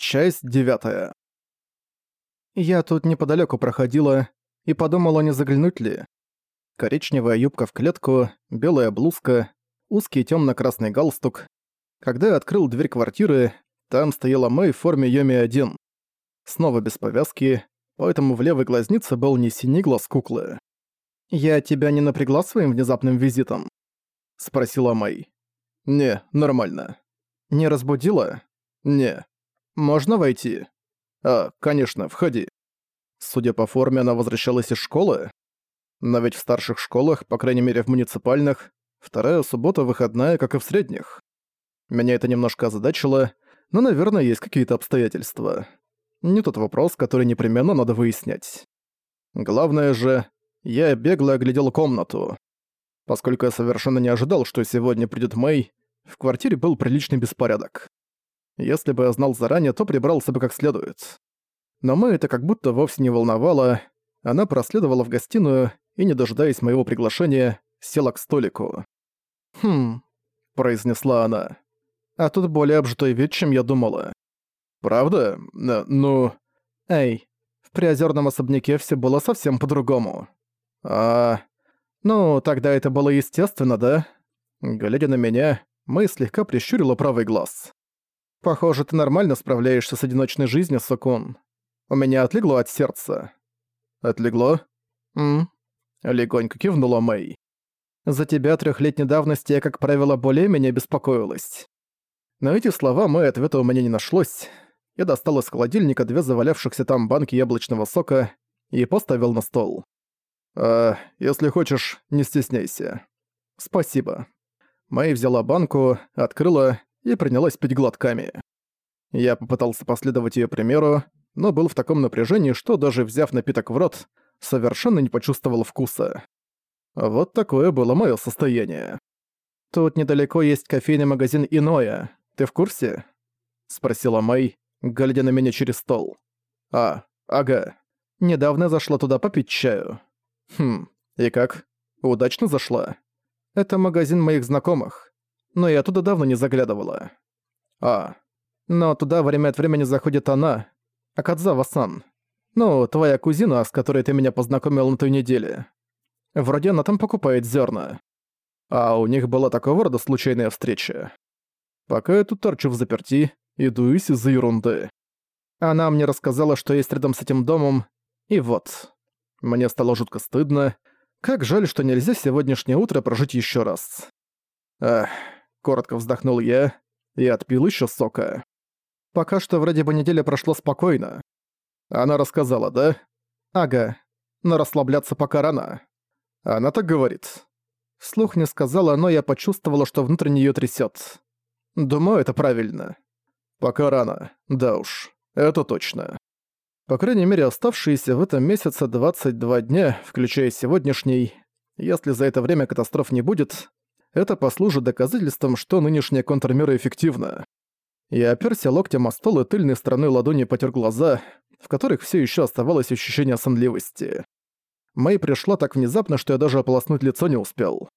Часть девятая. Я тут неподалеку проходила и подумала, не заглянуть ли. Коричневая юбка в клетку, белая блузка, узкий темно красный галстук. Когда я открыл дверь квартиры, там стояла Мэй в форме Йоми-1. Снова без повязки, поэтому в левой глазнице был не синий глаз куклы. «Я тебя не напрягла своим внезапным визитом?» — спросила Мэй. «Не, нормально». «Не разбудила?» «Не». «Можно войти?» «А, конечно, входи». Судя по форме, она возвращалась из школы. Но ведь в старших школах, по крайней мере в муниципальных, вторая суббота выходная, как и в средних. Меня это немножко озадачило, но, наверное, есть какие-то обстоятельства. Не тот вопрос, который непременно надо выяснять. Главное же, я бегло оглядел комнату. Поскольку я совершенно не ожидал, что сегодня придет Мэй, в квартире был приличный беспорядок. Если бы я знал заранее, то прибрался бы как следует. Но Мэй это как будто вовсе не волновало. Она проследовала в гостиную и, не дожидаясь моего приглашения, села к столику. «Хм», — произнесла она. «А тут более обжитой вид, чем я думала». «Правда? Э, ну...» «Эй, в приозерном особняке все было совсем по-другому». «А...» «Ну, тогда это было естественно, да?» Глядя на меня, Мэй слегка прищурила правый глаз. «Похоже, ты нормально справляешься с одиночной жизнью, Сокун. У меня отлегло от сердца». «Отлегло?» «М?» Легонько кивнула Мэй. «За тебя трехлетней давности я, как правило, более-менее беспокоилась». На эти слова Мэй ответа у меня не нашлось. Я достал из холодильника две завалявшихся там банки яблочного сока и поставил на стол. «А, если хочешь, не стесняйся». «Спасибо». Мэй взяла банку, открыла и принялась пить глотками. Я попытался последовать её примеру, но был в таком напряжении, что даже взяв напиток в рот, совершенно не почувствовал вкуса. Вот такое было моё состояние. «Тут недалеко есть кофейный магазин «Иное». Ты в курсе?» — спросила Мэй, глядя на меня через стол. «А, ага. Недавно зашла туда попить чаю». «Хм, и как? Удачно зашла?» «Это магазин моих знакомых но я туда давно не заглядывала. А, но туда время от времени заходит она, Акадзава-сан. Ну, твоя кузина, с которой ты меня познакомил на той неделе. Вроде она там покупает зерна. А у них была такого рода случайная встреча. Пока я тут торчу в заперти и дуюсь из-за ерунды. Она мне рассказала, что есть рядом с этим домом, и вот. Мне стало жутко стыдно. Как жаль, что нельзя сегодняшнее утро прожить еще раз. Эх... Коротко вздохнул я и отпил еще сока. Пока что вроде бы неделя прошла спокойно. Она рассказала, да? Ага. Но расслабляться пока рано. Она так говорит. Слух не сказала, но я почувствовала, что внутренне её трясёт. Думаю, это правильно. Пока рано. Да уж. Это точно. По крайней мере, оставшиеся в этом месяце 22 дня, включая сегодняшний, если за это время катастроф не будет, это послужит доказательством, что нынешняя контрмера эффективна. Я оперся локтем о стол и тыльной стороной ладони потер глаза, в которых все еще оставалось ощущение сонливости. Мэй пришла так внезапно, что я даже ополоснуть лицо не успел.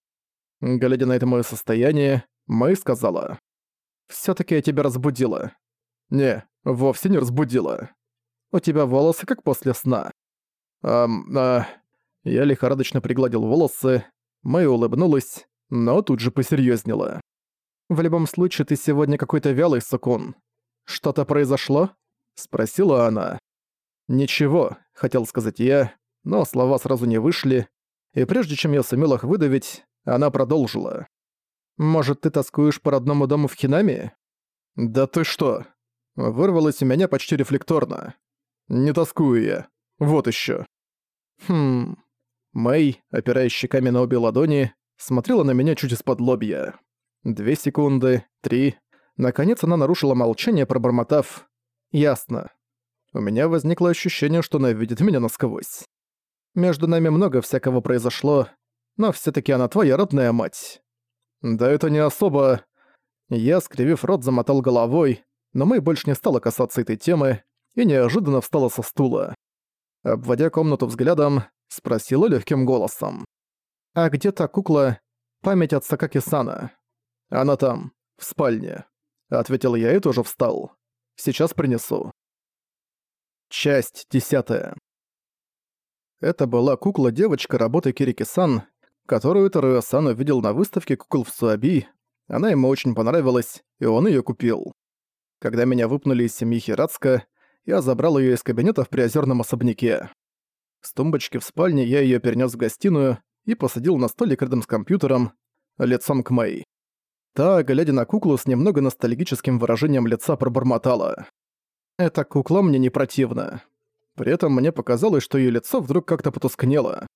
Глядя на это мое состояние, Мэй сказала. все таки я тебя разбудила». «Не, вовсе не разбудила. У тебя волосы как после сна». «Ам, а...» Я лихорадочно пригладил волосы, Мэй улыбнулась, но тут же посерьезнела. «В любом случае, ты сегодня какой-то вялый, Сукун. Что-то произошло?» — спросила она. «Ничего», — хотел сказать я, но слова сразу не вышли, и прежде чем я сумел их выдавить, она продолжила. «Может, ты тоскуешь по родному дому в Хинаме?» «Да ты что?» Вырвалось у меня почти рефлекторно. «Не тоскую я. Вот еще. «Хм...» Мэй, опираясь щеками на обе ладони, смотрела на меня чуть из-под лобья. Две секунды, три. Наконец она нарушила молчание, пробормотав «Ясно». У меня возникло ощущение, что она видит меня насквозь. Между нами много всякого произошло, но все таки она твоя родная мать. Да это не особо... Я, скривив рот, замотал головой, но мы больше не стала касаться этой темы и неожиданно встала со стула. Обводя комнату взглядом, спросила легким голосом. «А где та кукла? Память от Сакаки-сана?» «Она там, в спальне», — ответил я и тоже встал. Сейчас принесу. Часть десятая. Это была кукла-девочка работы Кирики-сан, которую Таруя-сан увидел на выставке кукол в Суаби. Она ему очень понравилась, и он её купил. Когда меня выпнули из семьи Хирацка, я забрал её из кабинета в приозерном особняке. С тумбочки в спальне я её перенёс в гостиную и посадил на столик рядом с компьютером, лицом к Мэй. Та, глядя на куклу с немного ностальгическим выражением лица, пробормотала. «Эта кукла мне не противна. При этом мне показалось, что её лицо вдруг как-то потускнело.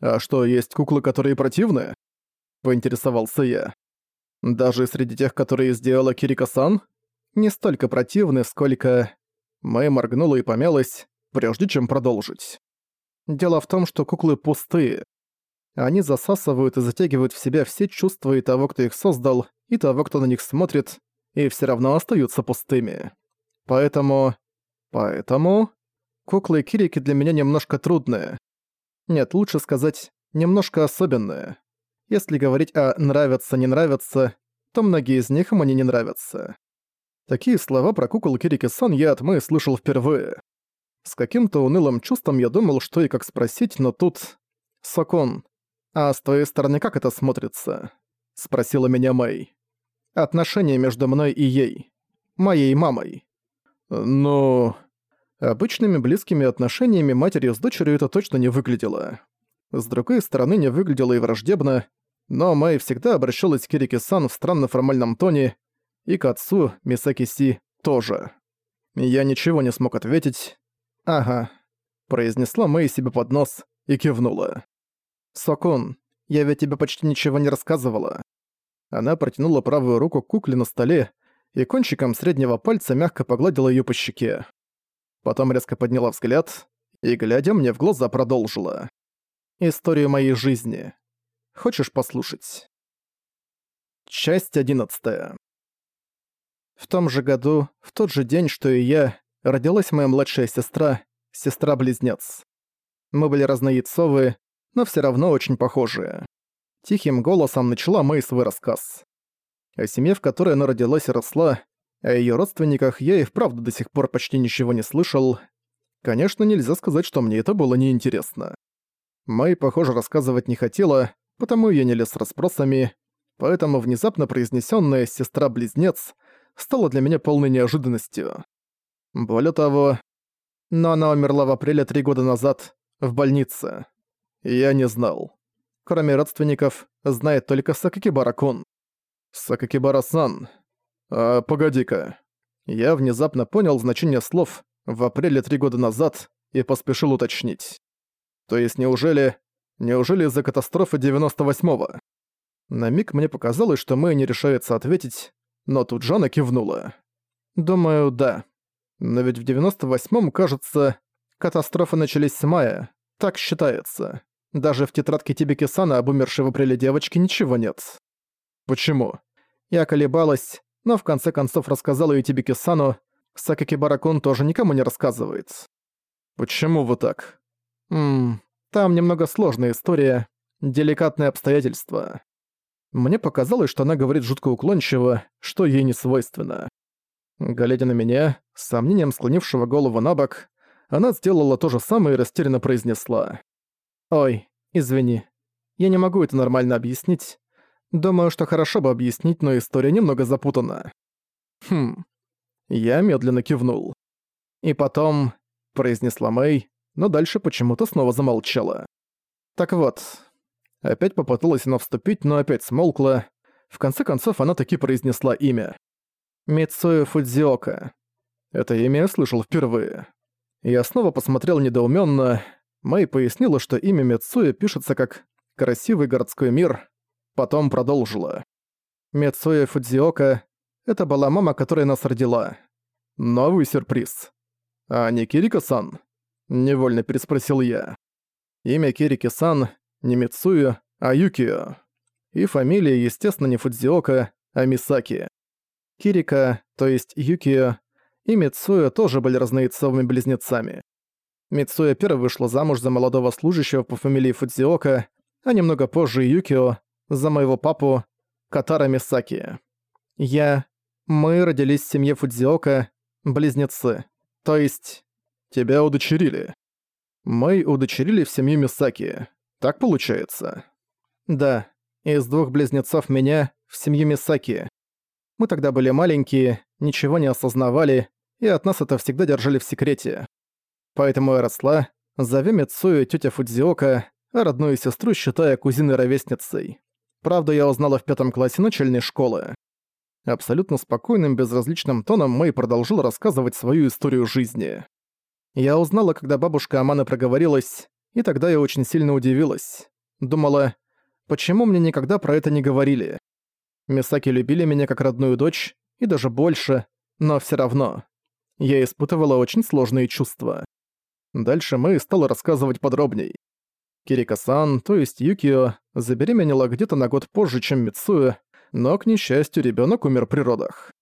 «А что, есть куклы, которые противны?» — поинтересовался я. «Даже среди тех, которые сделала Кирика-сан? Не столько противны, сколько...» Мэй моргнула и помялась, прежде чем продолжить. «Дело в том, что куклы пустые. Они засасывают и затягивают в себя все чувства и того, кто их создал, и того, кто на них смотрит, и все равно остаются пустыми. Поэтому... Поэтому... Куклы Кирики для меня немножко трудные. Нет, лучше сказать, немножко особенные. Если говорить о «нравятся-не нравятся», то многие из них мне не нравятся. Такие слова про кукол Кирики-сан я от Мэй слышал впервые. С каким-то унылым чувством я думал, что и как спросить, но тут... «Сокон, а с твоей стороны как это смотрится?» — спросила меня Мэй. «Отношения между мной и ей. Моей мамой». «Ну...» Обычными близкими отношениями матери с дочерью это точно не выглядело. С другой стороны, не выглядело и враждебно, но Мэй всегда обращалась к Кирике-сан в странно формальном тоне, и к отцу, Мисаки-си, тоже. Я ничего не смог ответить. «Ага», — произнесла Мэй себе под нос и кивнула. «Сокун, я ведь тебе почти ничего не рассказывала». Она протянула правую руку к кукле на столе и кончиком среднего пальца мягко погладила её по щеке. Потом резко подняла взгляд и, глядя мне в глаза, продолжила. «Историю моей жизни. Хочешь послушать?» Часть одиннадцатая. В том же году, в тот же день, что и я, родилась моя младшая сестра, сестра-близнец. Мы были разнояйцовые, но все равно очень похожие. Тихим голосом начала Мэй свой рассказ. О семье, в которой она родилась и росла, о её родственниках я и вправду до сих пор почти ничего не слышал. Конечно, нельзя сказать, что мне это было неинтересно. Мэй, похоже, рассказывать не хотела, потому я не лез с расспросами, поэтому внезапно произнесённая «сестра-близнец» стала для меня полной неожиданностью. Более того, но она умерла в апреле три года назад, в больнице. Я не знал. Кроме родственников, знает только Сакакибара-кун. Сакакибара-сан, «А, погоди-ка». Я внезапно понял значение слов «в апреле три года назад» и поспешил уточнить. То есть неужели... Неужели из-за катастрофы 98-го? На миг мне показалось, что Мэй не решается ответить, но тут Жанна кивнула. Думаю, да. Но ведь в 98-м, кажется, катастрофы начались с мая. Так считается. Даже в тетрадке Тибики-сана об умершей в апреле девочке ничего нет. Почему? Я колебалась, но в конце концов рассказала и Тибики-сану, Сакакибаракун тоже никому не рассказывает. Почему вы так? Ммм, там немного сложная история, деликатные обстоятельства. Мне показалось, что она говорит жутко уклончиво, что ей не свойственно. Глядя на меня, с сомнением склонившего голову на бок, она сделала то же самое и растерянно произнесла. «Ой, извини, я не могу это нормально объяснить. Думаю, что хорошо бы объяснить, но история немного запутана. Хм. Я медленно кивнул. И потом, произнесла Мэй, но дальше почему-то снова замолчала. Так вот, опять попыталась она вступить, но опять смолкла. В конце концов, она таки произнесла имя. Мицуэ Фудзиока. Это имя я слышал впервые. Я снова посмотрел недоуменно. Мэй пояснила, что имя Мицуэ пишется как «красивый городской мир», Потом продолжила. Мецуэ Фудзиока — это была мама, которая нас родила. Новый сюрприз. А не Кирика-сан? Невольно переспросил я. Имя Кирики-сан не Мицую, а Юкио. И фамилия, естественно, не Фудзиока, а Мисаки. Кирика, то есть Юкио, и Мицуя тоже были разнояйцовыми близнецами. Мицуя первой вышла замуж за молодого служащего по фамилии Фудзиока, а немного позже Юкио за моего папу Катара Мисаки. Я... Мы родились в семье Фудзиока, Близнецы. То есть... Тебя удочерили. Мы удочерили в семью Мисаки. Так получается? Да. Из двух близнецов меня в семью Мисаки. Мы тогда были маленькие, ничего не осознавали, и от нас это всегда держали в секрете. Поэтому я росла, зовя Мицую тетя Фудзиока, а родную сестру считая кузиной-ровесницей. Правда, я узнала в пятом классе начальной школы. Абсолютно спокойным, безразличным тоном Мэй продолжил рассказывать свою историю жизни. Я узнала, когда бабушка Аманы проговорилась, и тогда я очень сильно удивилась. Думала, почему мне никогда про это не говорили? Мисаки любили меня как родную дочь, и даже больше, но все равно. Я испытывала очень сложные чувства. Дальше Мэй стала рассказывать подробней. Кирика-сан, то есть Юкио, забеременела где-то на год позже, чем Мицуэ, но, к несчастью, ребенок умер при родах.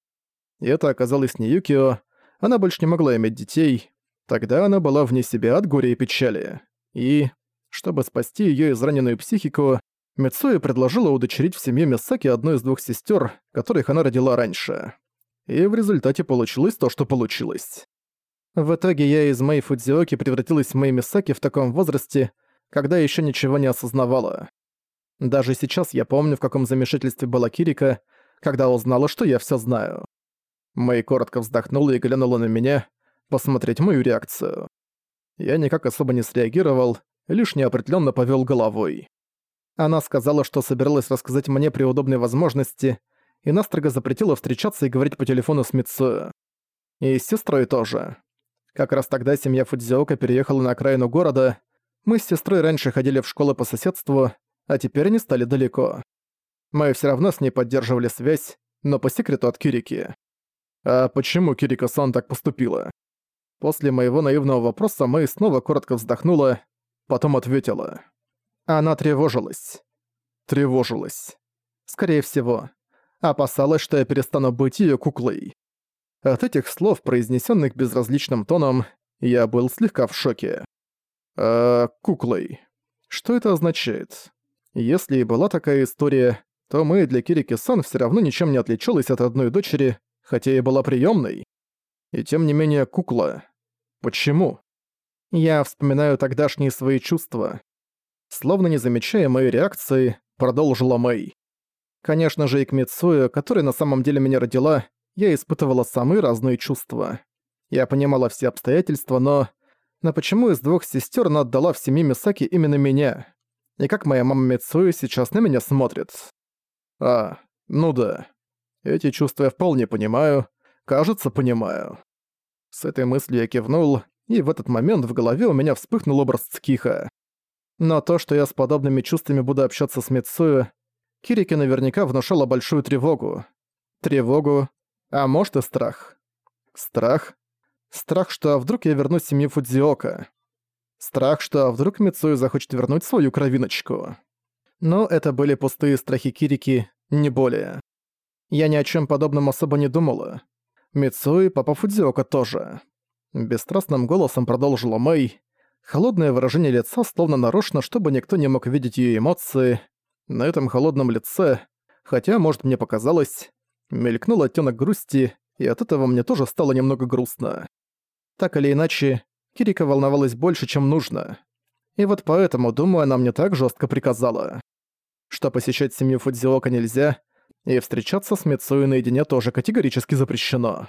И это оказалось не Юкио, она больше не могла иметь детей, тогда она была вне себя от горя и печали. И, чтобы спасти ее израненную психику, Мицуэ предложила удочерить в семье Мисаки одну из двух сестер, которых она родила раньше. И в результате получилось то, что получилось. В итоге я из Мэй Фудзиоки превратилась в Мэй Мисаки в таком возрасте, когда еще ничего не осознавала. Даже сейчас я помню, в каком замешательстве была Кирика, когда узнала, что я все знаю. Мэй коротко вздохнула и глянула на меня, посмотреть мою реакцию. Я никак особо не среагировал, лишь неопределенно повел головой. Она сказала, что собиралась рассказать мне при удобной возможности, и настрого запретила встречаться и говорить по телефону с Митсуэ. И с сестрой тоже. Как раз тогда семья Фудзиока переехала на окраину города. Мы с сестрой раньше ходили в школы по соседству, а теперь они стали далеко. Мы все равно с ней поддерживали связь, но по секрету от Кирики. А почему Кирика-сан так поступила? После моего наивного вопроса Мэй снова коротко вздохнула, потом ответила. Она тревожилась. Тревожилась. Скорее всего. Опасалась, что я перестану быть её куклой. От этих слов, произнесённых безразличным тоном, я был слегка в шоке. А куклой. Что это означает? Если и была такая история, то мы для Кирики-сан всё равно ничем не отличалась от одной дочери, хотя и была приёмной. И тем не менее кукла. Почему? Я вспоминаю тогдашние свои чувства. Словно не замечая моей реакции, продолжила Мэй. Конечно же, и к Мицуэ, которая на самом деле меня родила, я испытывала самые разные чувства. Я понимала все обстоятельства, но... Но почему из двух сестер она отдала в семье Мисаки именно меня? И как моя мама Мицуэ сейчас на меня смотрит? А, ну да. Эти чувства я вполне понимаю. Кажется, понимаю. С этой мыслью я кивнул, и в этот момент в голове у меня вспыхнул образ Цкиха. Но то, что я с подобными чувствами буду общаться с Мицую, Кирике наверняка внушало большую тревогу. Тревогу, а может и страх. Страх? Страх, что вдруг я вернусь в семью Фудзиока. Страх, что вдруг Мицую захочет вернуть свою кровиночку. Но это были пустые страхи Кирики, не более. Я ни о чем подобном особо не думала. Мицуи, папа Фудзиока тоже. Бесстрастным голосом продолжила Мэй, Холодное выражение лица словно нарочно, чтобы никто не мог видеть её эмоции. На этом холодном лице, хотя, может, мне показалось, мелькнул оттенок грусти, и от этого мне тоже стало немного грустно. Так или иначе, Кирика волновалась больше, чем нужно. И вот поэтому, думаю, она мне так жестко приказала. Что посещать семью Фудзиока нельзя, и встречаться с Мицуи наедине тоже категорически запрещено.